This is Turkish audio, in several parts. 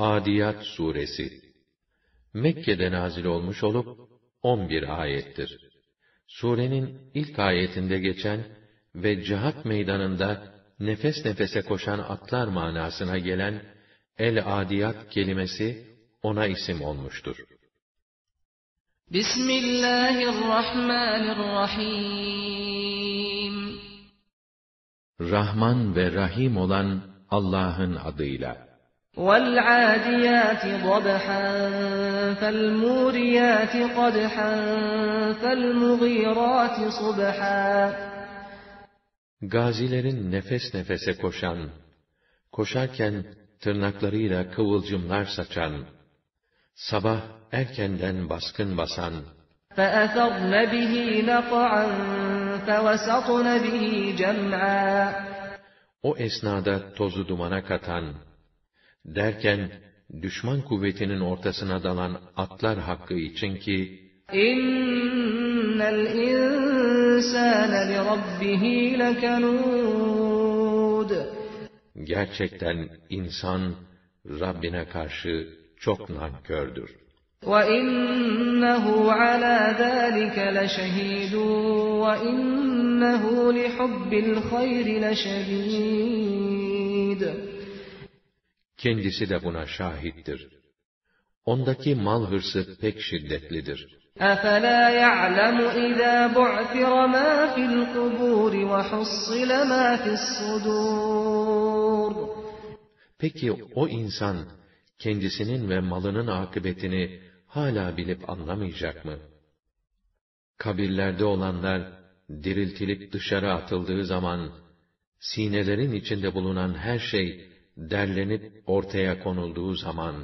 Adiyat suresi Mekke'de nazil olmuş olup 11 ayettir. Surenin ilk ayetinde geçen ve cihat meydanında nefes nefese koşan atlar manasına gelen el adiyat kelimesi ona isim olmuştur. Bismillahirrahmanirrahim Rahman ve Rahim olan Allah'ın adıyla. وَالْعَادِيَاتِ ضَبْحًا فَالْمُورِيَاتِ قَدْحًا فَالْمُغِيرَاتِ صُبْحًا Gazilerin nefes nefese koşan, koşarken tırnaklarıyla kıvılcımlar saçan, sabah erkenden baskın basan, فَأَثَرْنَ بِهِ نَقْعًا فَوَسَطْنَ بِهِ جَمْعًا O esnada tozu dumana katan, derken düşman kuvvetinin ortasına dalan atlar hakkı için ki, İnnel insâne li rabbihi lekanud. Gerçekten insan Rabbine karşı çok nankördür. وَإِنَّهُ عَلَى ذَٰلِكَ لَشَهِيدٌ وَإِنَّهُ لِحُبِّ الْخَيْرِ لَشَدِيدٌ Kendisi de buna şahittir. Ondaki mal hırsı pek şiddetlidir. أَفَلَا يَعْلَمُ إِذَا بُعْثِرَ مَا فِي الْقُبُورِ وَحُصِّلَ مَا فِي الصُّدُورِ Peki o insan kendisinin ve malının akıbetini hala bilip anlamayacak mı? Kabirlerde olanlar diriltilip dışarı atıldığı zaman sinelerin içinde bulunan her şey derlenip ortaya konulduğu zaman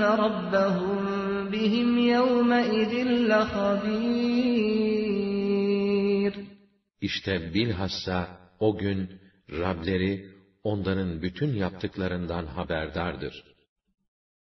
rabbahum bihim yevme idin lehabir. İşte bilhassa o gün Rableri onların bütün yaptıklarından haberdardır.